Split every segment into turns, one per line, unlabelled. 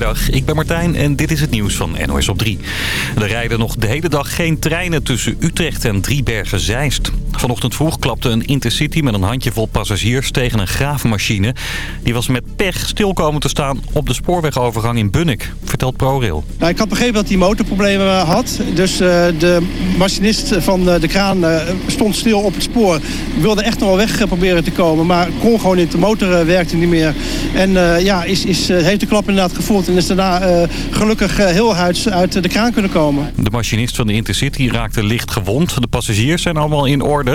Goedemiddag, ik ben Martijn en dit is het nieuws van NOS op 3. Er rijden nog de hele dag geen treinen tussen Utrecht en Driebergen-Zeist. Vanochtend vroeg klapte een intercity met een handjevol passagiers tegen een graafmachine. Die was met pech stil komen te staan op de spoorwegovergang in Bunnik, vertelt ProRail.
Nou, ik had begrepen dat hij motorproblemen had. Dus uh, de machinist van de kraan uh, stond stil op het spoor. Wilde echt nog wel weg proberen te komen, maar kon gewoon niet. De motor werkte niet meer. En ja, is, is, heeft de klap inderdaad gevoeld en is daarna gelukkig heel huids uit de kraan kunnen komen.
De machinist van de Intercity raakte licht gewond. De passagiers zijn allemaal in orde.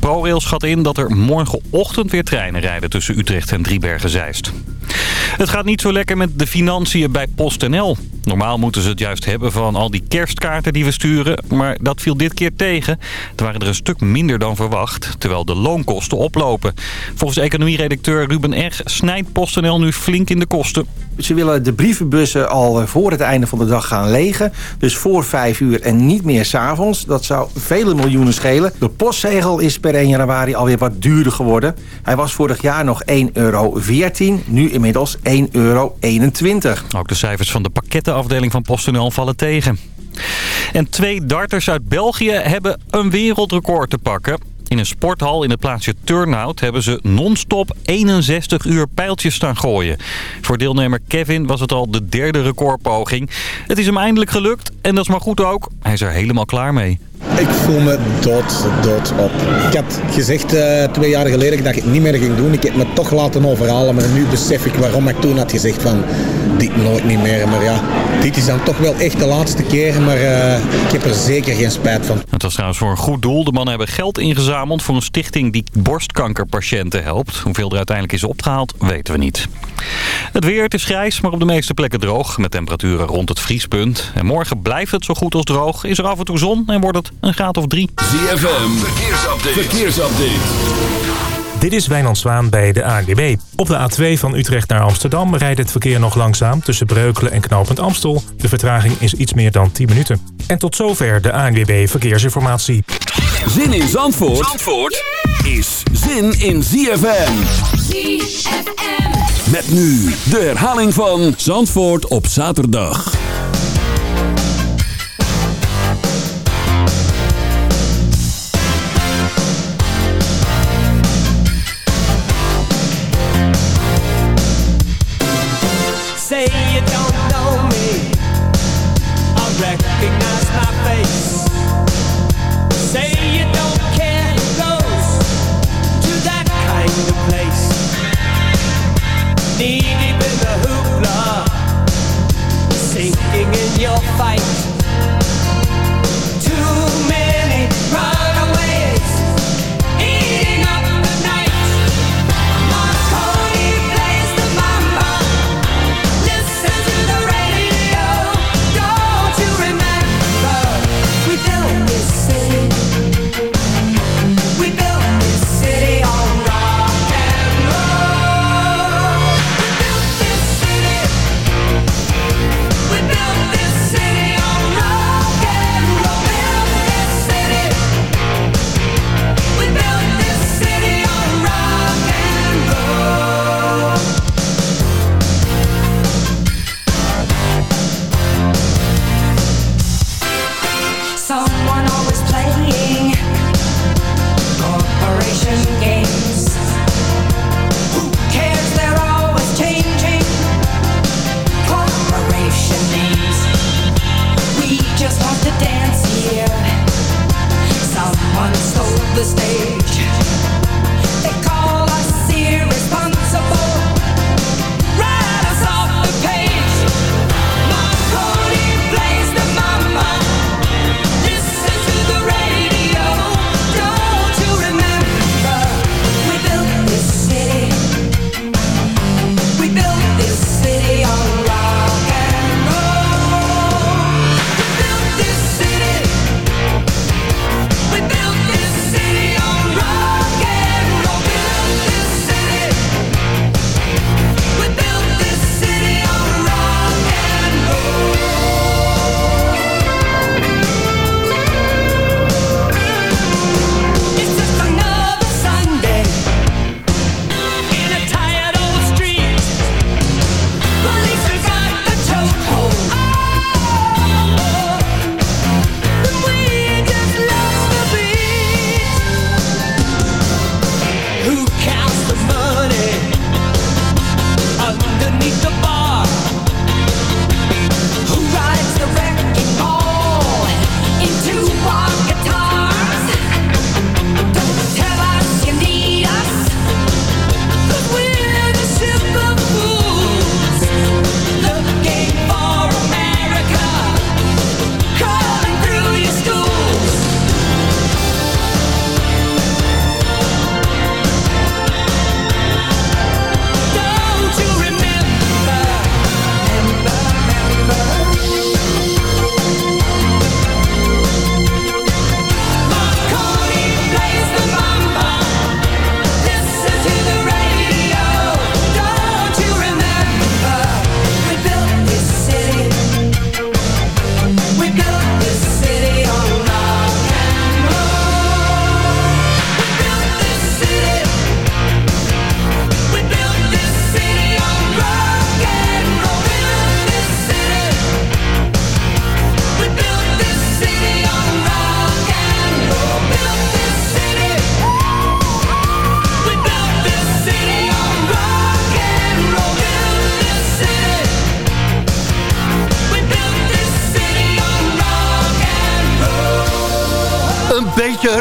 ProRail schat in dat er morgenochtend weer treinen rijden tussen Utrecht en Driebergen-Zeist. Het gaat niet zo lekker met de financiën bij PostNL. Normaal moeten ze het juist hebben van al die kerstkaarten die we sturen. Maar dat viel dit keer tegen. Er waren er een stuk minder dan verwacht. Terwijl de loonkosten oplopen. Volgens economieredacteur Ruben Eg snijdt PostNL nu flink in de kosten.
Ze willen de brievenbussen al voor het einde van de dag gaan legen. Dus voor vijf uur en niet meer s'avonds. Dat zou vele miljoenen schelen. De postzegel is per 1 januari alweer wat duurder geworden. Hij was vorig jaar nog 1,14 euro. Nu inmiddels 1,21 euro.
Ook de cijfers van de pakkettenafdeling van PostNL vallen tegen. En twee darters uit België hebben een wereldrecord te pakken. In een sporthal in het plaatsje Turnhout hebben ze non-stop 61 uur pijltjes staan gooien. Voor deelnemer Kevin was het al de derde recordpoging. Het is hem eindelijk gelukt en dat is maar goed ook. Hij is er helemaal klaar mee.
Ik voel me dood, dood op. Ik had gezegd uh, twee jaar geleden dat ik het niet meer ging doen. Ik heb me toch laten overhalen, maar nu besef ik waarom ik toen had gezegd van dit nooit niet meer. Maar ja, dit is dan toch wel echt de laatste keer, maar uh, ik heb er zeker geen spijt van.
Het was trouwens voor een goed doel. De mannen hebben geld ingezameld voor een stichting die borstkankerpatiënten helpt. Hoeveel er uiteindelijk is opgehaald, weten we niet. Het weer, het is grijs, maar op de meeste plekken droog. Met temperaturen rond het vriespunt. En morgen blijft het zo goed als droog. Is er af en toe zon en wordt het een graad of drie.
ZFM, verkeersupdate. verkeersupdate.
Dit is Wijnand Zwaan bij de ANWB. Op de A2 van Utrecht naar Amsterdam rijdt het verkeer nog langzaam... tussen Breukelen en Knopend Amstel. De vertraging is iets meer dan 10 minuten. En tot zover de ANWB Verkeersinformatie.
Zin in Zandvoort, Zandvoort is zin in ZFM. ZFM. Met nu de herhaling van Zandvoort op zaterdag.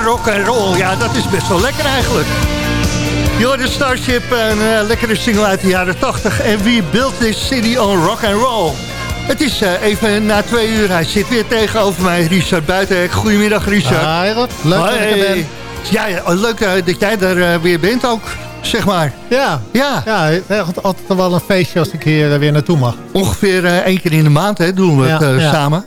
Rock en roll. Ja, dat is best wel lekker eigenlijk. de Starship, een uh, lekkere single uit de jaren 80. En wie built this city on rock and roll? Het is uh, even na twee uur. Hij zit weer tegenover mij, Richard Buitenhek. Goedemiddag, Richard.
Hi, Leuk dat ik er ben.
Ja, leuk uh, dat jij er weer bent ook zeg maar.
Ja, ja. ja altijd wel een feestje als ik hier weer naartoe mag.
Ongeveer uh, één keer in de maand hè, doen we het uh, samen.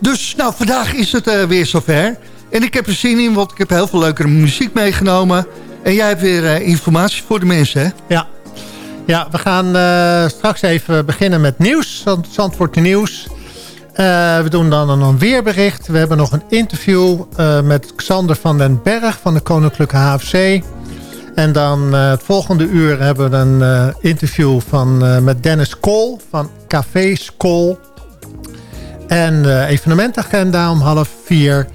Dus nou, vandaag is het uh, weer zover. En ik heb er zin in, want ik heb heel veel leukere muziek meegenomen. En jij hebt weer informatie voor de mensen, hè?
Ja. Ja, we gaan straks even beginnen met nieuws. Zandvoort nieuws. we doen dan een weerbericht. We hebben nog een interview met Xander van den Berg van de Koninklijke HFC. En dan het volgende uur hebben we een interview van, met Dennis Kool van Café Skool. En evenementagenda om half vier.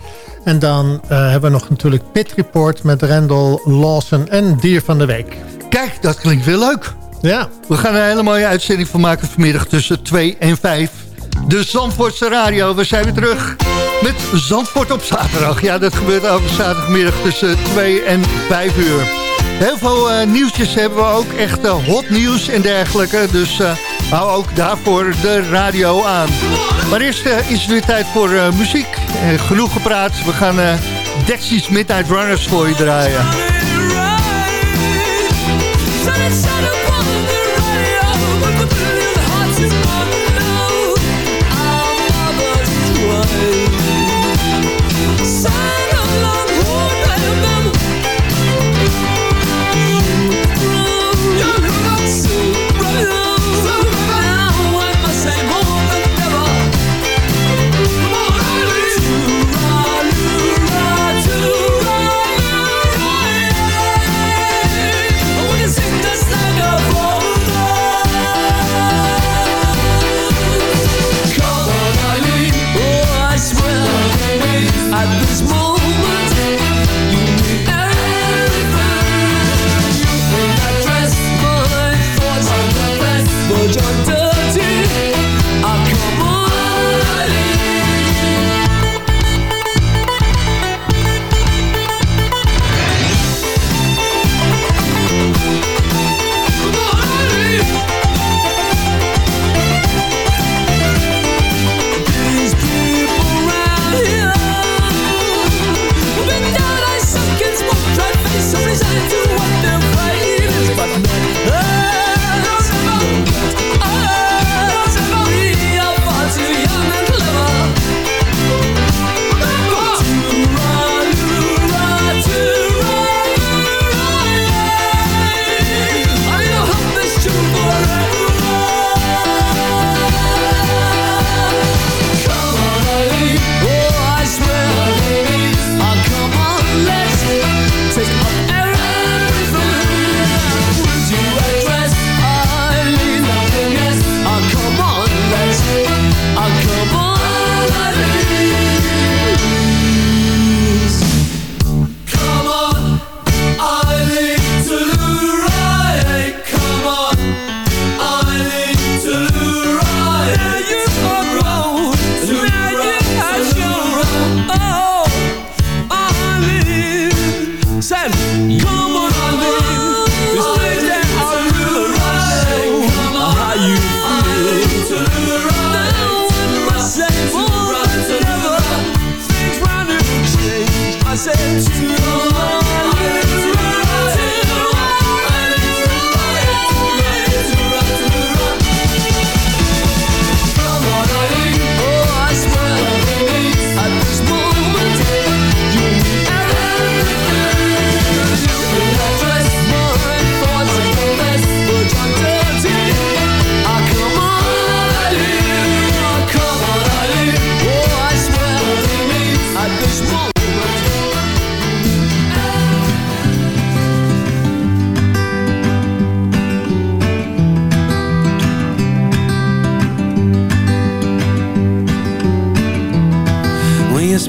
En dan hebben we nog natuurlijk Pit Report met Randall Lawson en Dier van de Week.
Kijk, dat klinkt weer leuk.
Ja.
We gaan er een hele mooie uitzending van maken vanmiddag tussen 2 en 5. De Zandvoortse Radio, we zijn weer terug met Zandvoort op zaterdag. Ja, dat gebeurt elke zaterdagmiddag tussen 2 en 5 uur. Heel veel uh, nieuwtjes hebben we ook. Echt uh, hot nieuws en dergelijke. Dus uh, hou ook daarvoor de radio aan. Maar eerst is het weer tijd voor muziek. genoeg gepraat. We gaan Dexys Midnight Runners voor je draaien.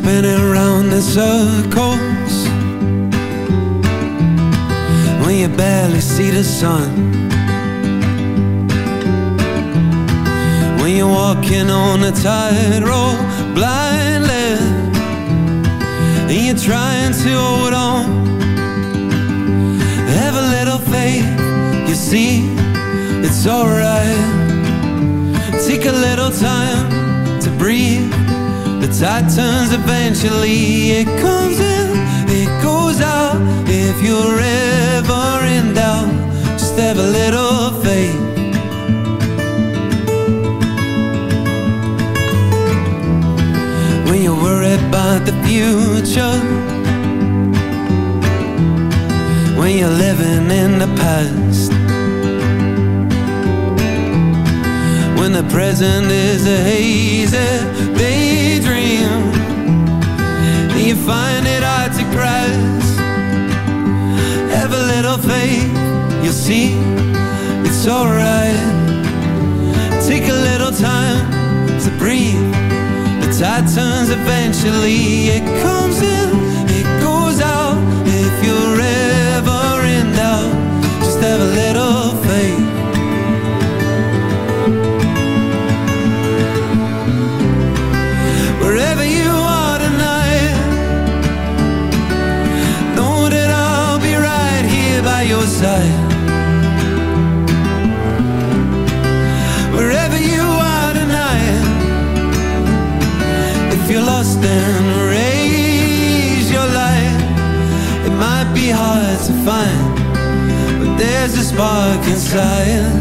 spinning around in circles. When you barely see the sun. When you're walking on a tightrope blindly. And you're trying to hold on. Have a little faith, you see, it's alright. Take a little time to breathe. The tide turns eventually, it comes in, it goes out. If you're ever in doubt, just have a little faith. When you're worried about the future When you're living in the past When the present is a hazy you find it hard to grasp. Have a little faith, you'll see it's alright. Take a little time to breathe. The tide turns eventually It comes in, it goes out. If you're ever in doubt Just have a little faith then raise your light. It might be hard to find But there's a spark inside.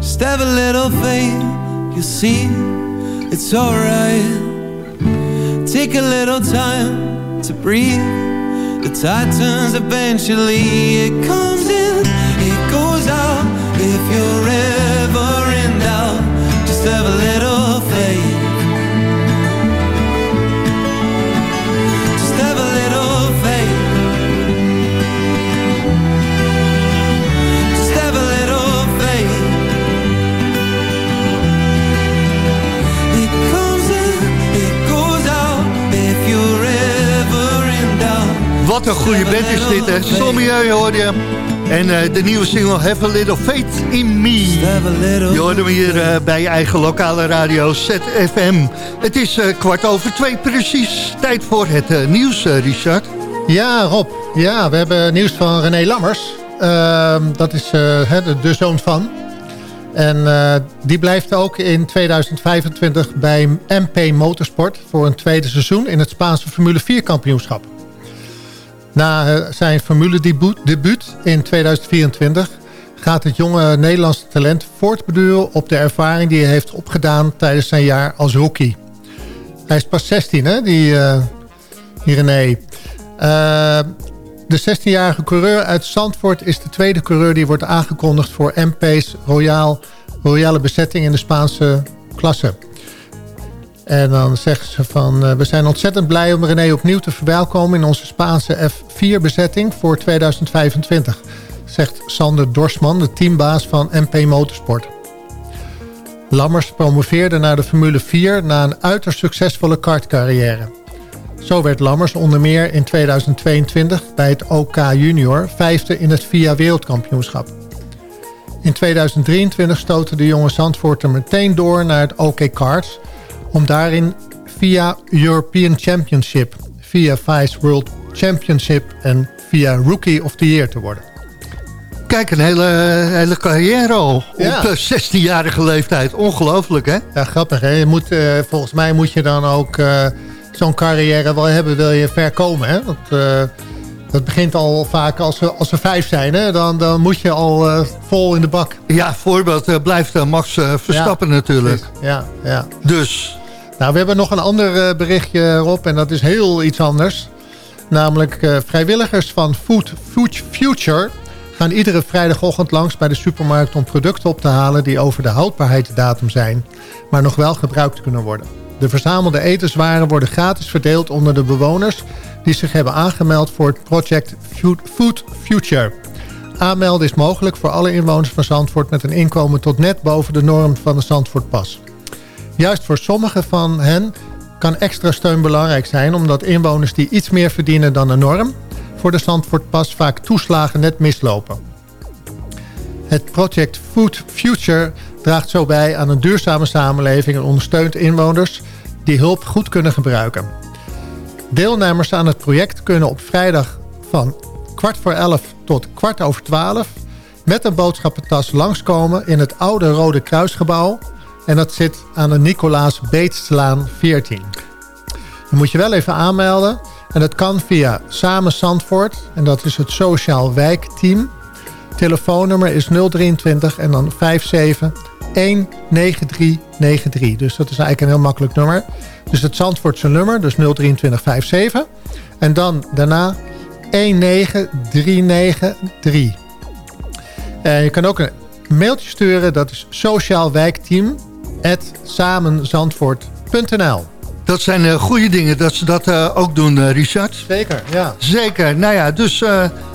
Just have a little faith You'll see it's alright. Take a little time to breathe. The tide turns eventually It comes in, it goes out If you're ever
Wat een goede band is dit, hè? Sommieu hoorde je. En eh, de nieuwe single Have a Little Faith in Me. Je hoorde hem hier eh, bij je eigen lokale radio ZFM. Het is eh, kwart over twee precies. Tijd voor het nieuws, Richard.
Ja, Rob. Ja, we hebben nieuws van René Lammers. Ehm, dat is de, zoon van. En die blijft ook in 2025 bij MP Motorsport... voor een tweede seizoen in het Spaanse Formule 4 kampioenschap. Na eh, zijn Formule debuut, in 2024 gaat het jonge Nederlandse talent voortbeduren op de ervaring die hij heeft opgedaan tijdens zijn jaar als rookie. Hij is pas 16, hè, die, die René. Eh, de 16-jarige coureur uit Zandvoort is de tweede coureur die wordt aangekondigd voor MP's Royal, royale bezetting in de Spaanse klasse. En dan zeggen ze van... eh, we zijn ontzettend blij om René opnieuw te verwelkomen... in onze Spaanse F4-bezetting voor 2025. Zegt Sander Dorsman, de teambaas van MP Motorsport. Lammers promoveerde naar de Formule 4... na een uiterst succesvolle kartcarrière. Zo werd Lammers onder meer in 2022 bij het OK Junior... vijfde in het VIA Wereldkampioenschap. In 2023 stootte de jonge Zandvoorter meteen door naar het OK Karts om daarin via European Championship, via Vice World Championship en via Rookie of the Year te worden.
Kijk, een hele, hele carrière al.
Ja.
Op eh, 16-jarige leeftijd. Ongelooflijk, hè?
Ja, grappig hè. Je moet, eh, volgens mij moet je dan ook eh, zo'n carrière wel hebben, wil je ver komen hè. Dat, eh, dat begint al vaak als we, als we vijf zijn hè. Dan, dan moet je al vol in de bak.
Ja, voorbeeld blijft Max Verstappen natuurlijk.
Ja, ja.
Dus,
Nou, we hebben nog een ander eh, berichtje, Rob, en dat is heel iets anders. Namelijk eh, vrijwilligers van Food, Food Future gaan iedere vrijdagochtend langs bij de supermarkt om producten op te halen die over de houdbaarheidsdatum zijn, maar nog wel gebruikt kunnen worden. De verzamelde etenswaren worden gratis verdeeld onder de bewoners die zich hebben aangemeld voor het project Food- Food Future. Aanmelden is mogelijk voor alle inwoners van Zandvoort met een inkomen tot net boven de norm van de Zandvoortpas. Juist voor sommigen van hen kan extra steun belangrijk zijn... omdat inwoners die iets meer verdienen dan de norm... voor de Zandvoortpas vaak toeslagen net mislopen. Het project Food Future draagt zo bij aan een duurzame samenleving... en ondersteunt inwoners die hulp goed kunnen gebruiken. Deelnemers aan het project kunnen op vrijdag van kwart voor elf tot kwart over twaalf... met een boodschappentas langskomen in het oude Rode Kruisgebouw en dat zit aan de Nicolaas Beetslaan 14. Dan moet je wel even aanmelden. En dat kan via Samen Zandvoort. En dat is het Sociaal Wijkteam. Telefoonnummer is 023 en dan 57 19393. Dus dat is eigenlijk een heel makkelijk nummer. Dus het Zandvoortse nummer, dus 023573. En dan daarna 19393. En je kan ook een mailtje sturen, dat is Sociaal Wijkteam samenzandvoort.nl.
Dat zijn eh, goede dingen dat ze dat eh, ook doen, eh, Richard.
Zeker, ja.
Zeker. Nou ja, dus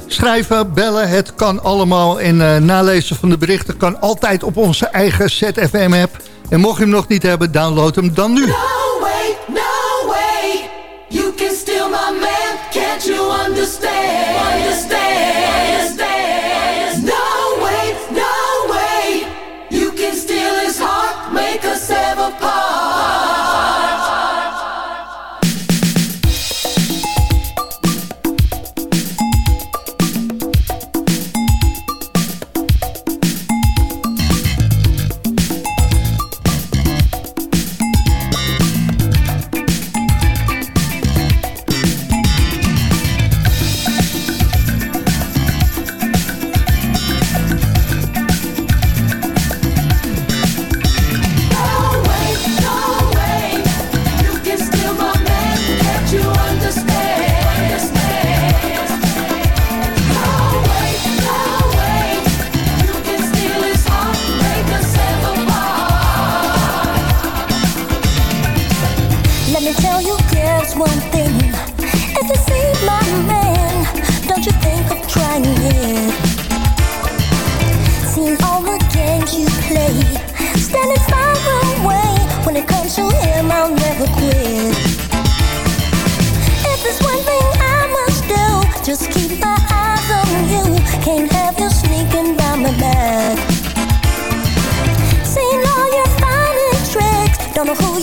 schrijven, bellen, het kan allemaal. En nalezen van de berichten kan altijd op onze eigen ZFM-app. En mocht je hem nog niet hebben, download hem dan nu.
No way, no way. You can steal my man, can't you understand? understand. understand.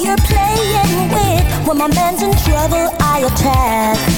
you're playing with. When my man's in trouble, I attack.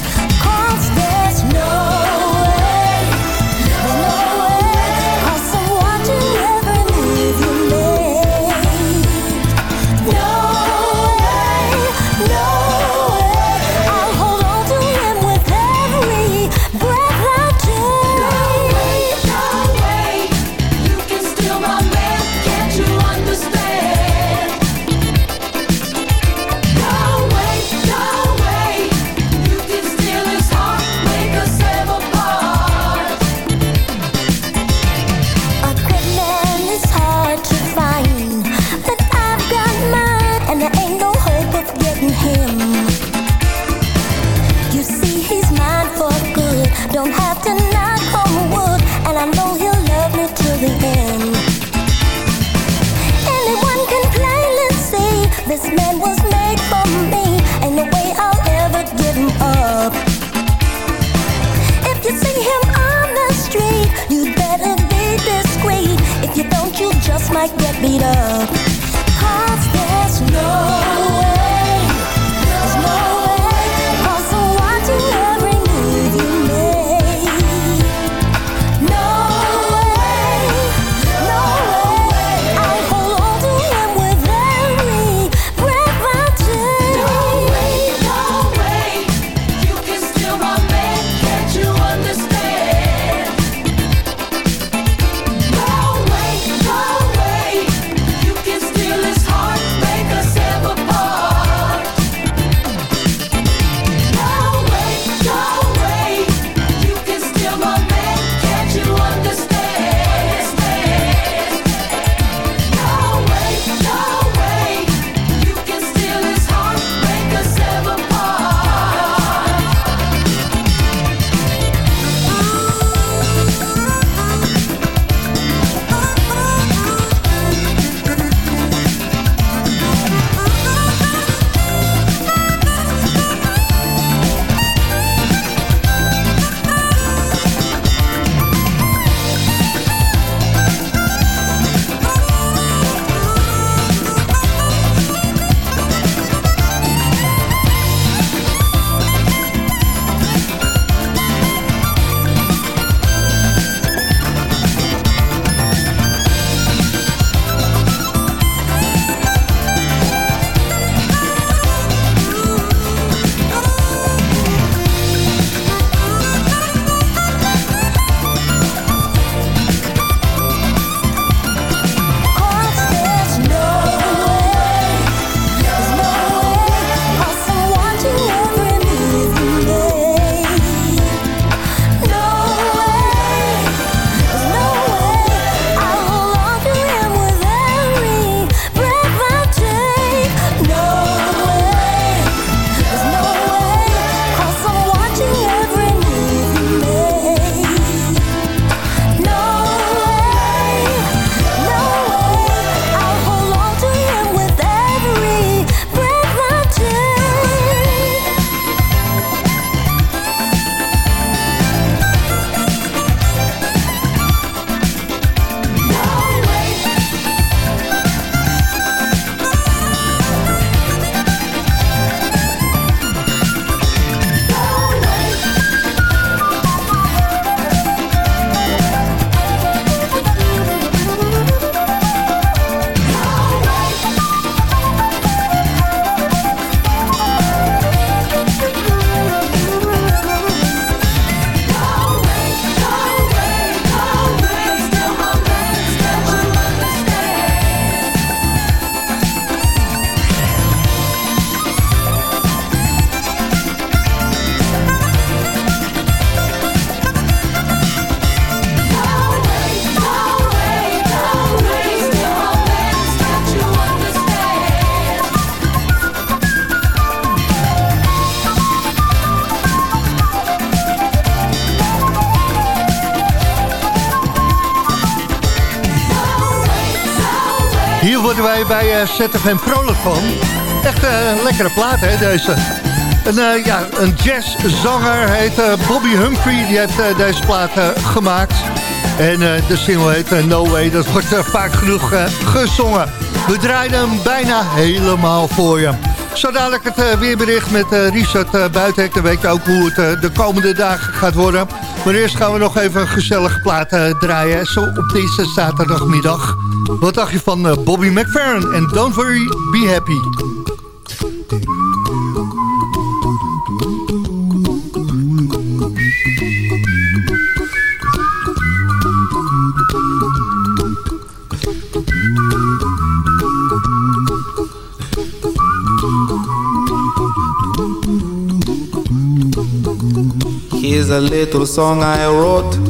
Wij bij uh, ZFM vrolijk van. Echt een lekkere plaat, hè, deze. Een, uh, ja, een jazzzanger heet Bobby Humphrey. Die heeft deze plaat gemaakt. En de single heet No Way. Dat wordt vaak genoeg gezongen. We draaien hem bijna helemaal voor je. Zo dadelijk het weerbericht met Richard Buitenhek. Dan weet je ook hoe het de komende dagen gaat worden. Maar eerst gaan we nog even een gezellige plaat draaien. Zo op deze zaterdagmiddag. Wat dacht je van Bobby McFerrin en Don't Worry, Be Happy.
Here's a little song I wrote.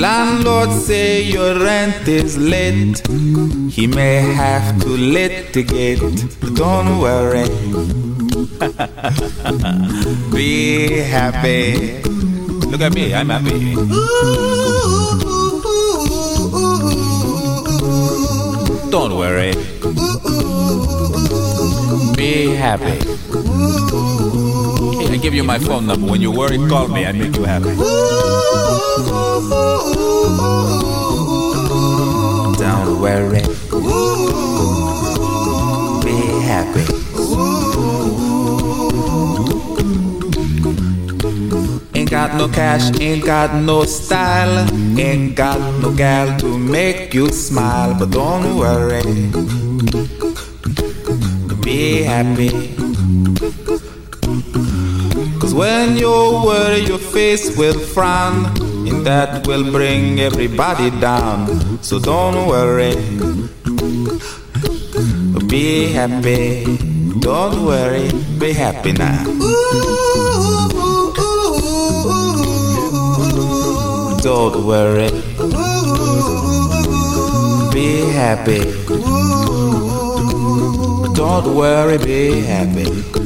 Landlord say your rent is late. He may have to litigate. Don't worry. Be happy. Look at me, I'm happy. Don't worry. Be happy. I give you my phone number. When you worry, call me. I make you happy. Worry. Be happy. Ain't got no cash, ain't got no style, ain't got no gal to make you smile, but don't worry. Be happy. Cause when you worry, your face will frown, and that will bring everybody down. So don't worry. Be happy. Don't worry. Be happy now. Don't worry. Be happy. Don't worry, be happy.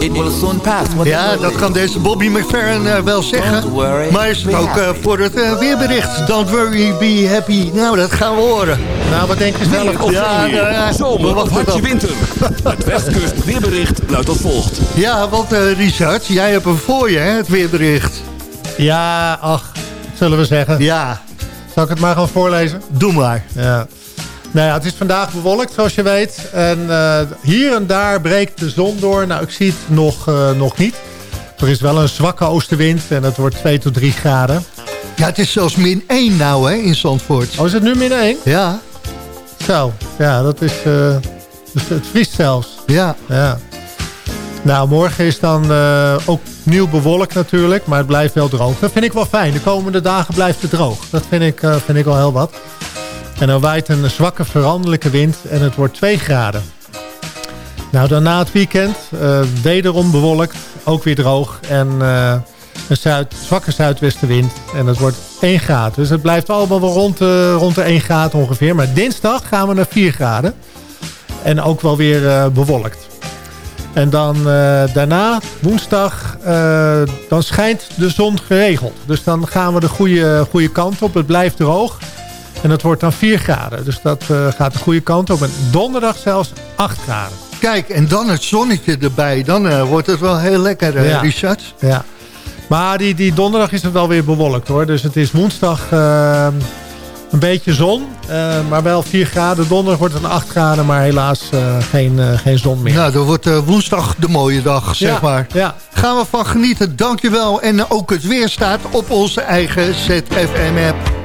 It will soon pass.
Ja, dat kan deze Bobby McFerrin uh, wel zeggen. Maar is het ook uh, voor het uh, weerbericht. Don't worry, be happy. Nou, dat gaan we horen.
Nou, wat denk je zelf?
Of ja, ja, zomer of hartje winter. Het Westkust weerbericht luidt als volgt.
Ja, want Richard, jij hebt hem voor je, hè, het weerbericht.
Ja, ach, zullen we zeggen.
Ja.
Zal ik het maar gaan voorlezen?
Doe maar.
Ja. Nou ja, het is vandaag bewolkt, zoals je weet. En uh, hier en daar breekt de zon door. Nou, ik zie het nog, uh, nog niet. Er is wel een zwakke oostenwind en het wordt 2 tot 3 graden.
Ja, het is zelfs min 1 nou, hè, in Zandvoort.
Oh, is het nu min 1?
Ja.
Zo, ja, dat is... Uh, dus het vriest zelfs.
Ja.
Ja. Nou, morgen is dan uh, ook nieuw bewolkt natuurlijk, maar het blijft wel droog. Dat vind ik wel fijn. De komende dagen blijft het droog. Dat vind ik, uh, vind ik wel heel wat. En dan waait een zwakke veranderlijke wind en het wordt 2 graden. Nou, dan na het weekend, uh, wederom bewolkt, ook weer droog. En uh, een zuid, zwakke zuidwestenwind en het wordt 1 graden. Dus het blijft allemaal wel rond, uh, rond de 1 graden ongeveer. Maar dinsdag gaan we naar 4 graden. En ook wel weer bewolkt. En dan daarna, woensdag, dan schijnt de zon geregeld. Dus dan gaan we de goede, goede kant op. Het blijft droog. En het wordt dan 4 graden. Dus dat uh, gaat de goede kant op. En donderdag zelfs 8 graden.
Kijk, en dan het zonnetje erbij. Dan uh, wordt het wel heel lekker, uh,
ja.
Richard.
Ja. Maar die, die donderdag is het wel weer bewolkt hoor. Dus het is woensdag een beetje zon. maar wel 4 graden. Donderdag wordt het 8 graden. Maar helaas geen, geen zon meer.
Nou, dan wordt woensdag de mooie dag, zeg
ja,
maar.
Ja.
Gaan we van genieten. Dankjewel. En ook het weer staat op onze eigen ZFM-app.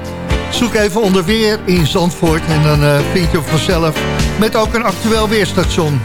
Zoek even onder weer in Zandvoort en dan uh, vind je vanzelf met ook een actueel weerstation.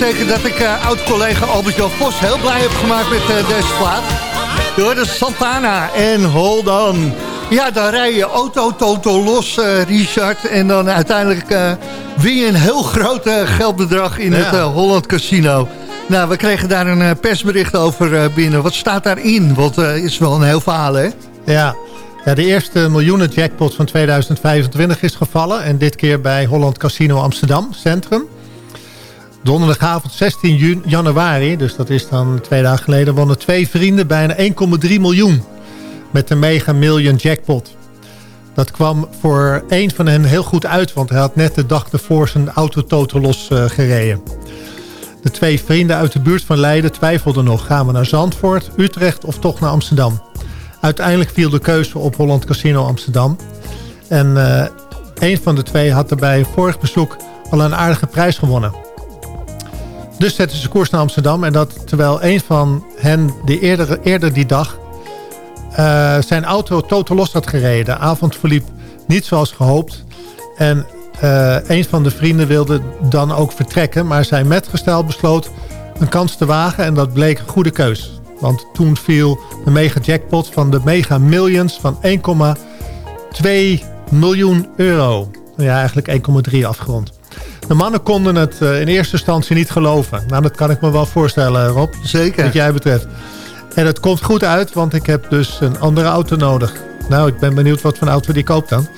Zeker dat ik uh, oud-collega Albert-Jan Vos heel blij heb gemaakt met uh, deze plaat. Door de Santana en Hold On. Ja, dan rij je auto toto los, uh, Richard. En dan uiteindelijk win je een heel groot geldbedrag in ja. het Holland Casino. Nou, we kregen daar een persbericht over binnen. Wat staat daarin? Want het is wel een heel verhaal, hè?
Ja. ja, de eerste miljoenen jackpot van 2025 is gevallen. En dit keer bij Holland Casino Amsterdam Centrum. Donderdagavond 16 januari, dus dat is dan twee dagen geleden... wonnen twee vrienden bijna 1,3 miljoen met de Mega Million Jackpot. Dat kwam voor één van hen heel goed uit... want hij had net de dag ervoor zijn auto totaal los uh, gereden. De twee vrienden uit de buurt van Leiden twijfelden nog... gaan we naar Zandvoort, Utrecht of toch naar Amsterdam? Uiteindelijk viel de keuze op Holland Casino Amsterdam. En uh, een van de twee had er bij vorig bezoek al een aardige prijs gewonnen. Dus zetten ze koers naar Amsterdam. En dat terwijl een van hen die eerder, eerder die dag uh, zijn auto totaal los had gereden. De avond verliep niet zoals gehoopt. En uh, een van de vrienden wilde dan ook vertrekken. Maar zijn metgestel besloot een kans te wagen. En dat bleek een goede keus. Want toen viel de mega jackpot van de mega millions van 1,2 miljoen euro. Ja, eigenlijk 1,3 afgerond. De mannen konden het uh, in eerste instantie niet geloven. Nou, dat kan ik me wel voorstellen, Rob.
Zeker.
Wat jij betreft. En het komt goed uit, want ik heb dus een andere auto nodig. Nou, ik ben benieuwd wat voor auto die koopt dan.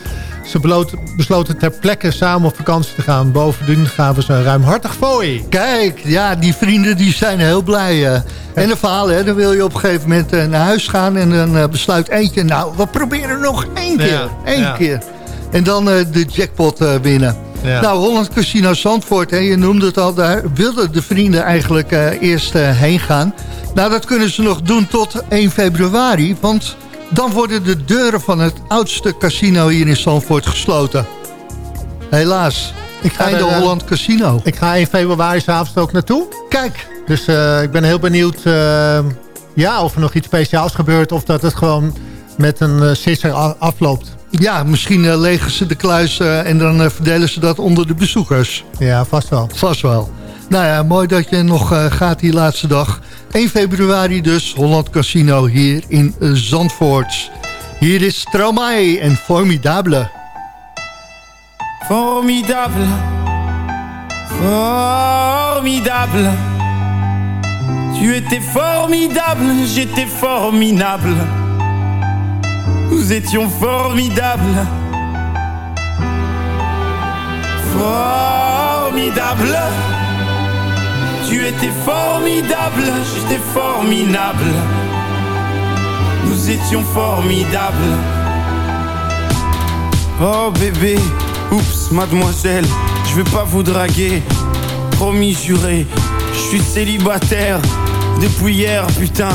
Ze besloten ter plekke samen op vakantie te gaan. Bovendien gaven ze een ruimhartig fooi.
Kijk, ja, die vrienden die zijn heel blij. Uh. En de verhaal, hè, dan wil je op een gegeven moment uh, naar huis gaan... en dan uh, besluit eentje, nou, we proberen nog één keer. Ja, Eén ja. keer. En dan de jackpot winnen. Ja. Nou, Holland Casino Zandvoort, hè, je noemde het al, daar wilden de vrienden eigenlijk uh, eerst uh, heen gaan. Nou, dat kunnen ze nog doen tot 1 februari, want dan worden de deuren van het oudste casino hier in Zandvoort gesloten. Helaas. Ik ga in de Holland Casino.
Ik ga 1 februari s'avonds ook naartoe.
Kijk.
Dus uh, ik ben heel benieuwd ja, of er nog iets speciaals gebeurt... of dat het gewoon met een sisser afloopt.
Ja, misschien uh, legen ze de kluis uh, en dan uh, verdelen ze dat onder de bezoekers.
Ja, vast wel.
Vast wel. Nou ja, mooi dat je nog gaat die laatste dag. 1 februari dus, Holland Casino hier in Zandvoort. Hier is Stromae en Formidable.
Formidable. Formidable. Tu étais formidable, j'étais formidable. Nous étions formidables. Formidable. Tu étais formidable, j'étais formidable. Nous étions formidables. Oh bébé, oups, mademoiselle, je vais pas vous draguer. Promis juré, je suis célibataire depuis hier, putain.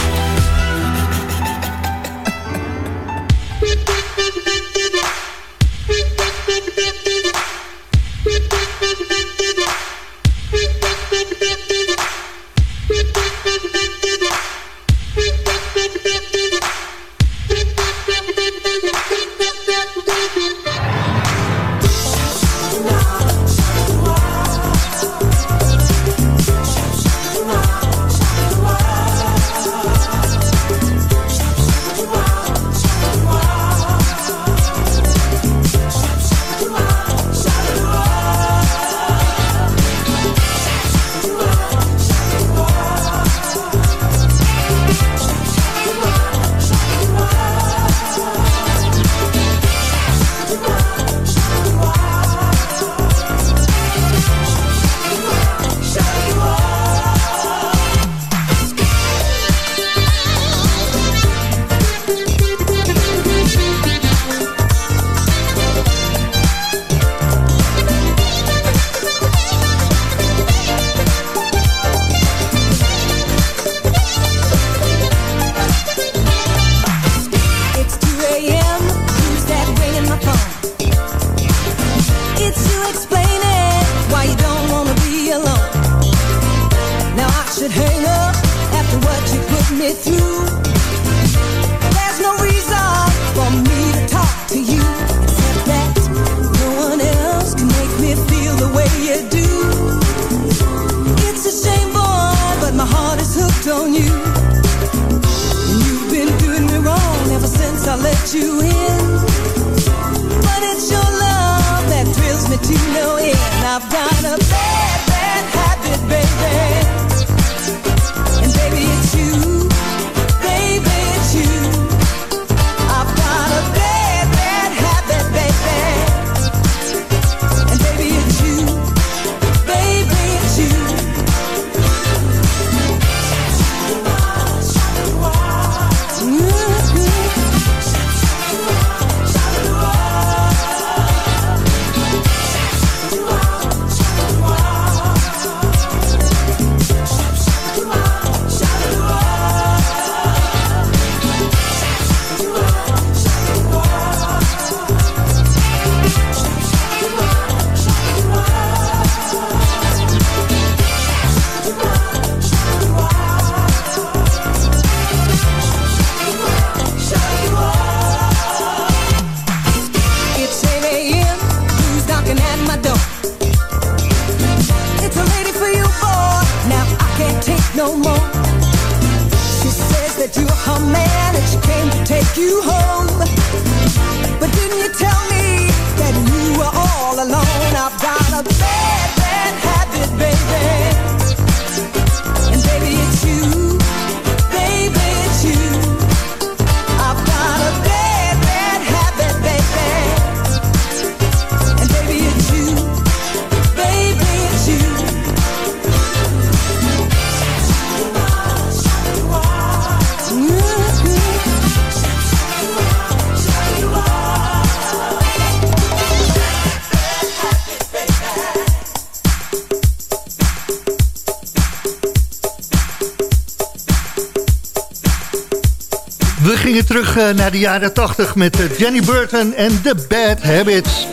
Naar de jaren 80 met eh, Jenny Burton en The Bad Habits.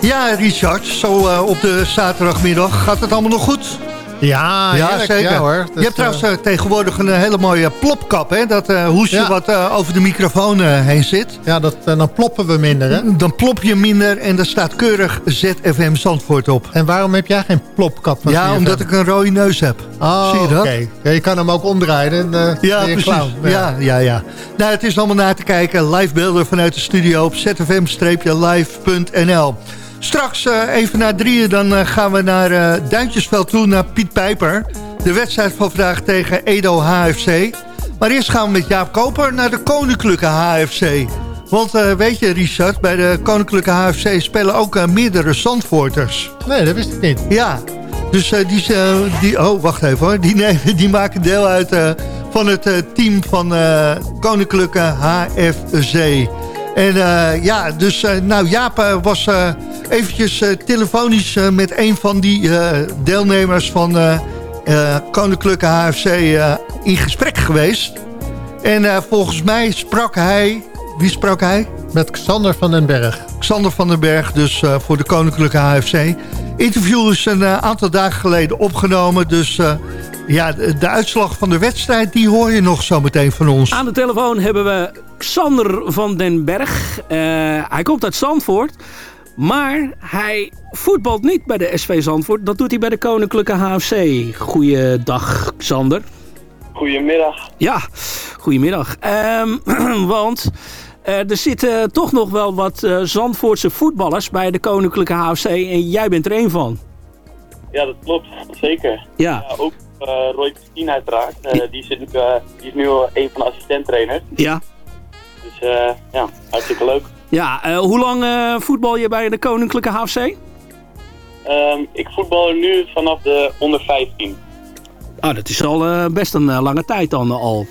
Ja, Richard, zo eh, op de zaterdagmiddag. Gaat het allemaal nog goed?
Ja,
ja zeker.
Ja, hoor.
je hebt trouwens
eh,
eh, tegenwoordig een eh, hele mooie plopkap, hè? Dat hoesje
Ja.
wat over de microfoon heen zit.
Ja, dat, dan ploppen we minder, hè?
Dan plop je minder en daar staat keurig ZFM Zandvoort op.
En waarom heb jij geen plopkap van
Ja, omdat ik een rode neus heb.
Oh,
Zie je dat?
oké. Ja, je kan hem ook omdraaien. en,
Ja, precies.
clown.
Ja, ja, ja. Nou, het is allemaal na te kijken. Live beelden vanuit de studio op zfm-live.nl. Straks eh, even na drieën dan eh, gaan we naar eh, Duintjesveld toe, naar Piet Pijper. De wedstrijd van vandaag tegen Edo HFC. Maar eerst gaan we met Jaap Koper naar de Koninklijke HFC. Want weet je, Richard, bij de Koninklijke HFC spelen ook meerdere Zandvoorters.
Nee, dat wist ik niet.
Ja, dus eh, die, die... Oh, wacht even hoor. Die, nemen- die maken deel uit van het team van Koninklijke HFC. En ja, dus nou Jaap was eventjes eh, telefonisch eh, met een van die eh, deelnemers van eh, eh, Koninklijke HFC eh, in gesprek geweest. En eh, volgens mij sprak hij... Wie sprak hij?
Met Xander van den Berg.
Xander van den Berg, dus eh, voor de Koninklijke HFC. Interview is een aantal dagen geleden opgenomen. Dus eh, ja, de, de uitslag van de wedstrijd, die hoor je nog zo meteen van ons.
Aan de telefoon hebben we Xander van den Berg. Eh, hij komt uit Zandvoort. Maar hij voetbalt niet bij de SV Zandvoort. Dat doet hij bij de Koninklijke HFC. Goeiedag, Xander.
Goedemiddag.
Ja, goedemiddag. Ehm, want eh, er zitten toch nog wel wat eh, Zandvoortse voetballers bij de Koninklijke HFC. En jij bent er één van.
Ja, dat klopt. Zeker.
Ja.
ook eh, Roy Christine uiteraard. Eh, die, zit, die is nu een van de assistenttrainers.
Ja.
Dus ja, hartstikke leuk.
Ja, eh, hoe lang eh, voetbal je bij de Koninklijke HFC?
Ehm, ik voetbal nu vanaf de onder 15.
Ah, dat is al eh, best een lange tijd dan al.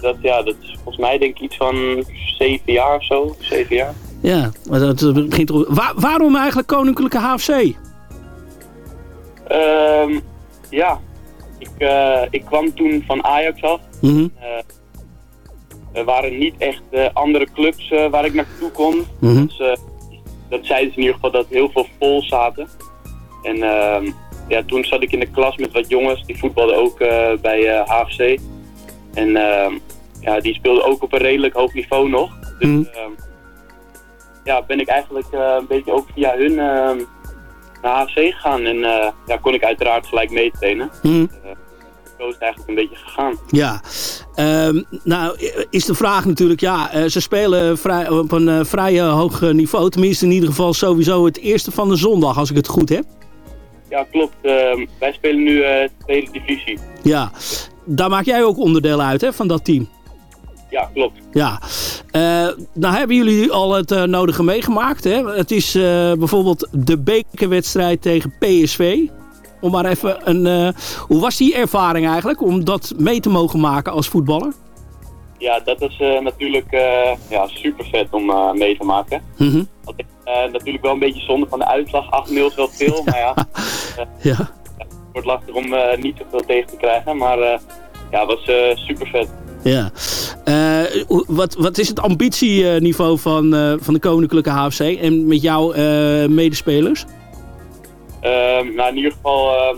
Dat, ja, dat is volgens mij denk ik iets van 7 jaar of zo. 7 jaar.
Ja, maar dat begint. Waar- waarom eigenlijk Koninklijke HFC?
Ehm, ja, ik, ik kwam toen van Ajax af.
Mhm.
Er waren niet echt eh, andere clubs eh, waar ik naartoe kon.
Mhm.
Dus, eh, dat zeiden ze in ieder geval dat heel veel vol zaten. En ehm, ja, toen zat ik in de klas met wat jongens, die voetbalden ook bij HFC. En ehm, ja, die speelden ook op een redelijk hoog niveau nog. Dus ehm, ja, ben ik eigenlijk een beetje ook via hun naar HFC gegaan. En ja, kon ik uiteraard gelijk meetrainen.
Mhm.
Zo is het eigenlijk een beetje gegaan.
Ja, Ehm, nou is de vraag natuurlijk, ja, eh, ze spelen vrij, op een eh, vrij eh, hoog niveau. Tenminste in ieder geval sowieso het eerste van de zondag, als ik het goed heb.
Ja, klopt. Ehm, wij spelen nu tweede divisie.
Ja, daar maak jij ook onderdeel uit hè, van dat team.
Ja, klopt.
Ja, nou hebben jullie al het nodige meegemaakt. Hè? Het is bijvoorbeeld de bekerwedstrijd tegen PSV. Om maar even een... eh, hoe was die ervaring eigenlijk om dat mee te mogen maken als voetballer?
Ja, dat is eh, natuurlijk eh, ja, super vet om mee te maken.
Mhm.
Natuurlijk wel een beetje zonde van de uitslag. 8-0 is wel veel, maar ja.
Ja.
Het wordt lastig om niet zoveel tegen te krijgen. Maar ja, het was super vet.
Ja. Wat, wat is het ambitieniveau van, van de Koninklijke HFC en met jouw medespelers?
Ehm, nou, in ieder geval, ehm,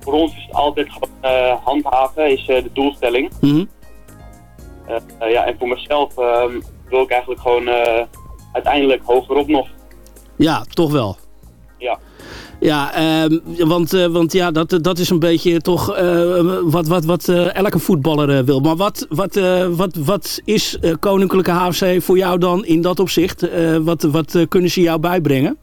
voor ons is het altijd gewoon eh, handhaven, is eh, de doelstelling.
Mhm.
Eh, ja, en voor mezelf ehm, wil ik eigenlijk gewoon uiteindelijk hogerop nog.
Ja, toch wel.
Ja.
Ja, want, want ja, dat, dat is een beetje toch wat, wat, wat elke voetballer wil. Maar wat, wat, wat, wat is Koninklijke HFC voor jou dan in dat opzicht? Wat wat kunnen ze jou bijbrengen?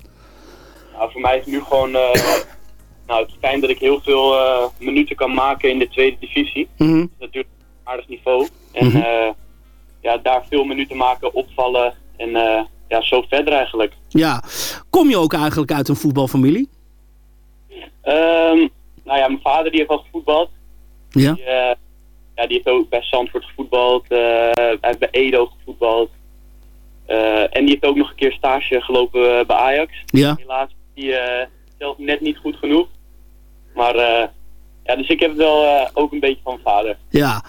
Nou, voor mij is het nu gewoon eh, nou, het fijn dat ik heel veel eh, minuten kan maken in de tweede divisie.
Mhm.
Dat is natuurlijk een aardig niveau. En
Mhm.
eh, ja, daar veel minuten maken, opvallen en ja, zo verder eigenlijk.
Ja, kom je ook eigenlijk uit een voetbalfamilie?
Ehm, nou ja, mijn vader die heeft al gevoetbald.
Ja.
Die, ja, die heeft ook bij Zandvoort gevoetbald. hij heeft bij Edo gevoetbald. En die heeft ook nog een keer stage gelopen bij Ajax.
Ja.
Helaas die eh, zelf net niet goed genoeg. Maar eh, ja, dus ik heb het wel eh, ook een beetje van vader.
Ja,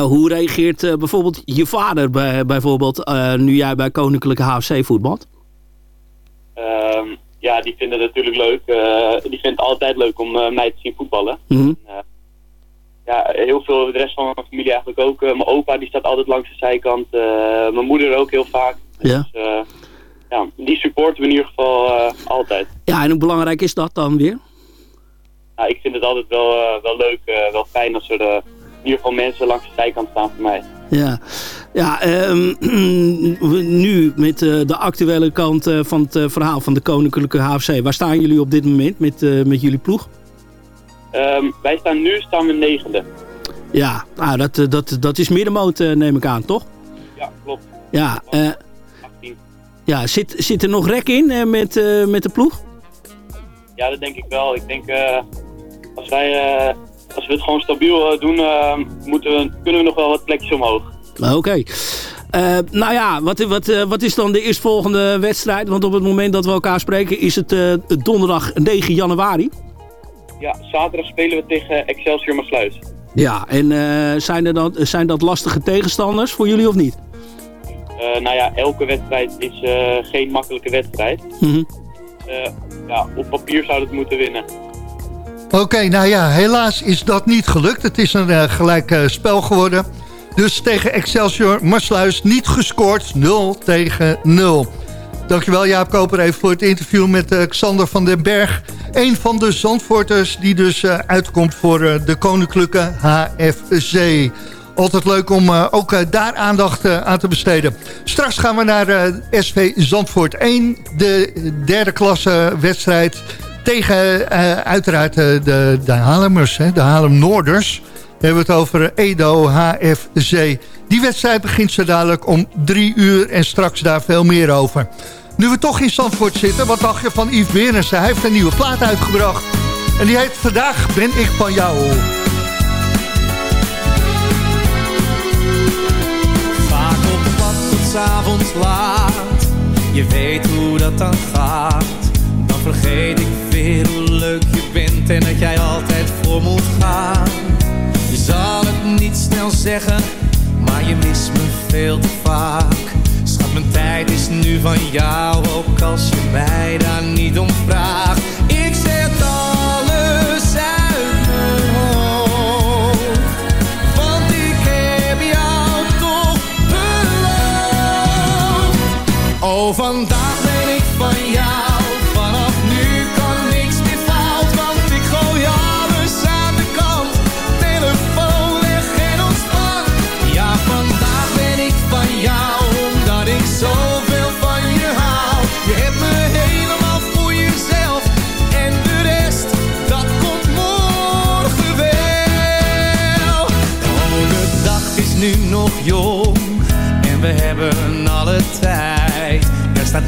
hoe reageert bijvoorbeeld je vader bij, bijvoorbeeld nu jij bij Koninklijke HFC voetbalt?
Ehm, ja, die vinden het natuurlijk leuk. Die vindt het altijd leuk om mij te zien voetballen.
Mhm.
Ja, heel veel, de rest van mijn familie eigenlijk ook. Mijn opa die staat altijd langs de zijkant. Mijn moeder ook heel vaak.
Ja.
Dus, ja, die supporten we in ieder geval eh, altijd.
Ja, en hoe belangrijk is dat dan weer?
Nou, ik vind het altijd wel, eh, wel leuk, eh, wel fijn als er in ieder geval mensen langs de zijkant staan voor mij.
Ja, ja ehm, nu met de actuele kant van het verhaal van de Koninklijke HFC. Waar staan jullie op dit moment met, met jullie ploeg?
Ehm, wij staan nu staan we negende.
Ja, nou, dat, dat, dat is middenmoot neem ik aan, toch?
Ja, klopt.
Ja, ja zit, zit er nog rek in eh, met, eh, met de ploeg?
Ja, dat denk ik wel. Ik denk eh, als wij als we het gewoon stabiel doen, moeten we, kunnen we nog wel wat plekjes omhoog.
Oké. Nou ja, wat, wat, wat is dan de eerstvolgende wedstrijd? Want op het moment dat we elkaar spreken is het donderdag 9 januari.
Ja, zaterdag spelen we tegen Excelsior Maasluis.
Ja, en zijn, er dan, zijn dat lastige tegenstanders voor jullie of niet?
Eh, nou ja, elke wedstrijd is eh, geen makkelijke wedstrijd.
Mhm.
Eh, ja, op papier zou het moeten winnen.
Oké, nou ja, helaas is dat niet gelukt. Het is een gelijk spel geworden. Dus tegen Excelsior Marsluis niet gescoord. 0 tegen 0. Dankjewel Jaap Koper even voor het interview met eh, Xander van den Berg. Een van de Zandvoorters die dus uitkomt voor de Koninklijke HFC. Altijd leuk om eh, ook eh, daar aandacht eh, aan te besteden. Straks gaan we naar SV Zandvoort 1. De derde klasse wedstrijd tegen uiteraard de, de Haarlemmers, hè, de Haarlem Noorders. We hebben het over Edo HFC. Die wedstrijd begint zo dadelijk om drie uur en straks daar veel meer over. Nu we toch in Zandvoort zitten, wat dacht je van Yves Berensen? Hij heeft een nieuwe plaat uitgebracht. En die heet Vandaag ben ik van jou.
Pad tot 's avonds laat. Je weet hoe dat dan gaat. Dan vergeet ik weer hoe leuk je bent en dat jij altijd voor moet gaan. Je zal het niet snel zeggen, maar je mist me veel te vaak. Schat, mijn tijd is nu van jou, ook als je mij daar niet om vraagt.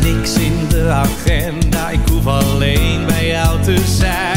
Niks in de agenda, ik hoef alleen bij jou te zijn.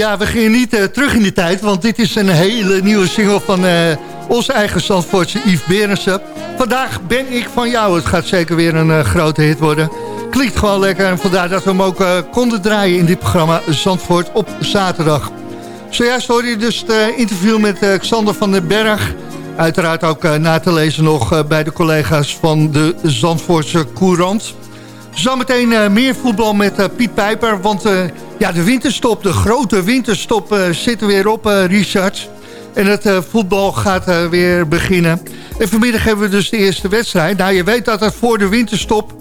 Ja,
we gingen niet eh, terug in de tijd, want dit is een hele nieuwe single van eh, Onze eigen Zandvoortse Yves Berensen. Vandaag ben ik van jou. Het gaat zeker weer een eh, grote hit worden. Klinkt gewoon lekker en vandaar dat we hem ook konden draaien in dit programma Zandvoort op zaterdag. Zojuist hoorde je dus het interview met Xander van den Berg. Uiteraard ook na te lezen nog bij de collega's van de Zandvoortse Courant. Zometeen eh, meer voetbal met eh, Piet Pijper. Want eh, ja, de winterstop, de grote winterstop zit er weer op, Richard. En het voetbal gaat weer beginnen. En vanmiddag hebben we dus de eerste wedstrijd. Nou, je weet dat het voor de winterstop...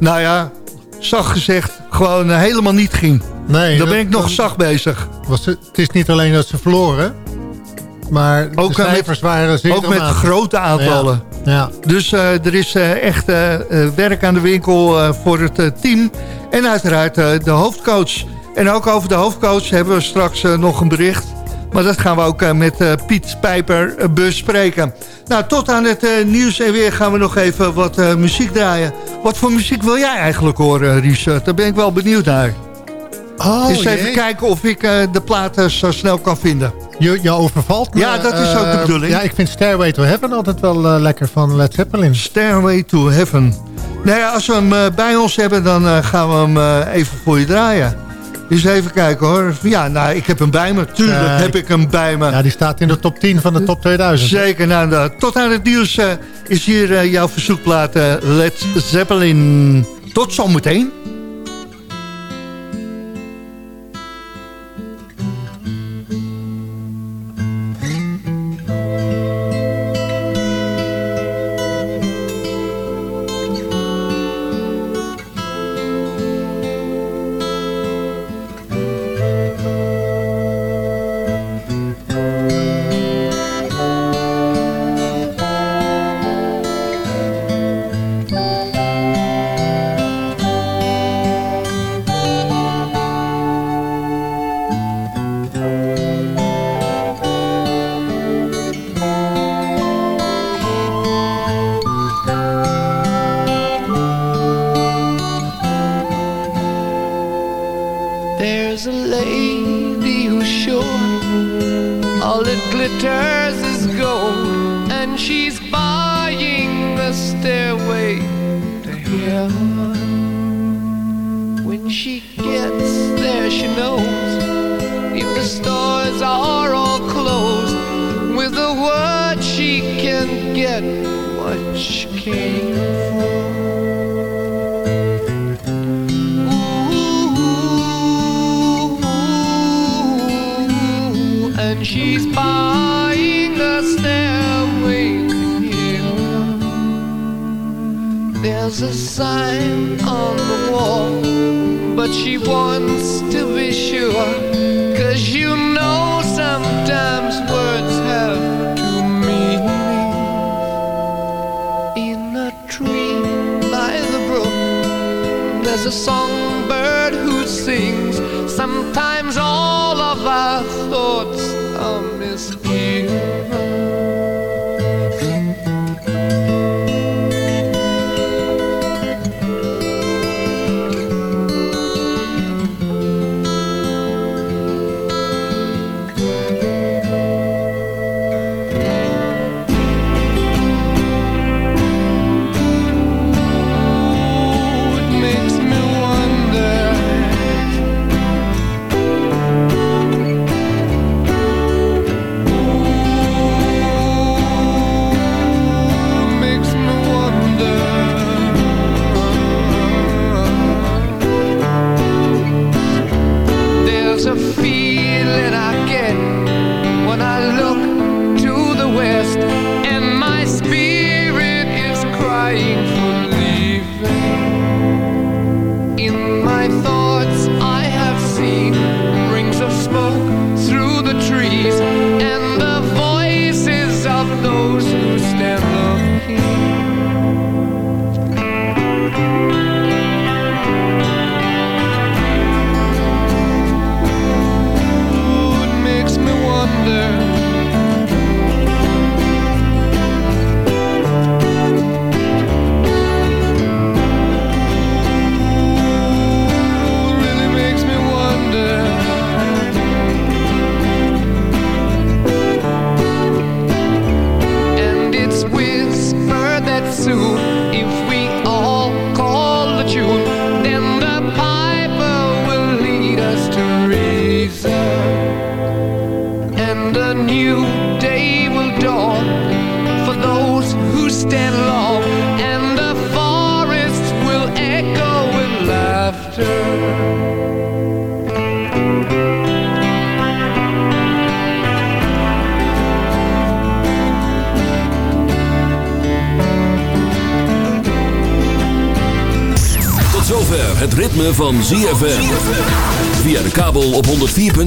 Nou ja, zacht gezegd, gewoon helemaal niet ging.
Nee,
Dan
dat-
ben ik nog zacht bezig.
Was het, het is niet alleen dat ze verloren, maar
Ook,
de
met-
cijfers waren zeer
Ook met grote aantallen.
Ja. Ja.
Dus eh, er is eh, echt eh, werk aan de winkel voor het team. En uiteraard de hoofdcoach. En ook over de hoofdcoach hebben we straks nog een bericht. Maar dat gaan we ook met Piet Pijper bespreken. Nou, tot aan het nieuws en weer gaan we nog even wat muziek draaien. Wat voor muziek wil jij eigenlijk horen, Richard? Daar ben ik wel benieuwd naar.
Oh,
Eens even
jee.
kijken of ik de platen zo snel kan vinden.
Je, je overvalt me.
Ja, dat is ook de
eh,
bedoeling.
Ja, ik vind Stairway to Heaven altijd wel eh, lekker van Led Zeppelin.
Stairway to Heaven. Nou ja, als we hem eh, bij ons hebben, dan gaan we hem even voor je draaien. Dus even kijken hoor. Ja, nou, ik heb hem bij me. Tuurlijk heb ik hem bij me.
Ja, die staat in de top 10 van de top 2000.
Zeker, nou, nou, tot aan het nieuws is hier jouw verzoekplaat Led Zeppelin. Tot zometeen.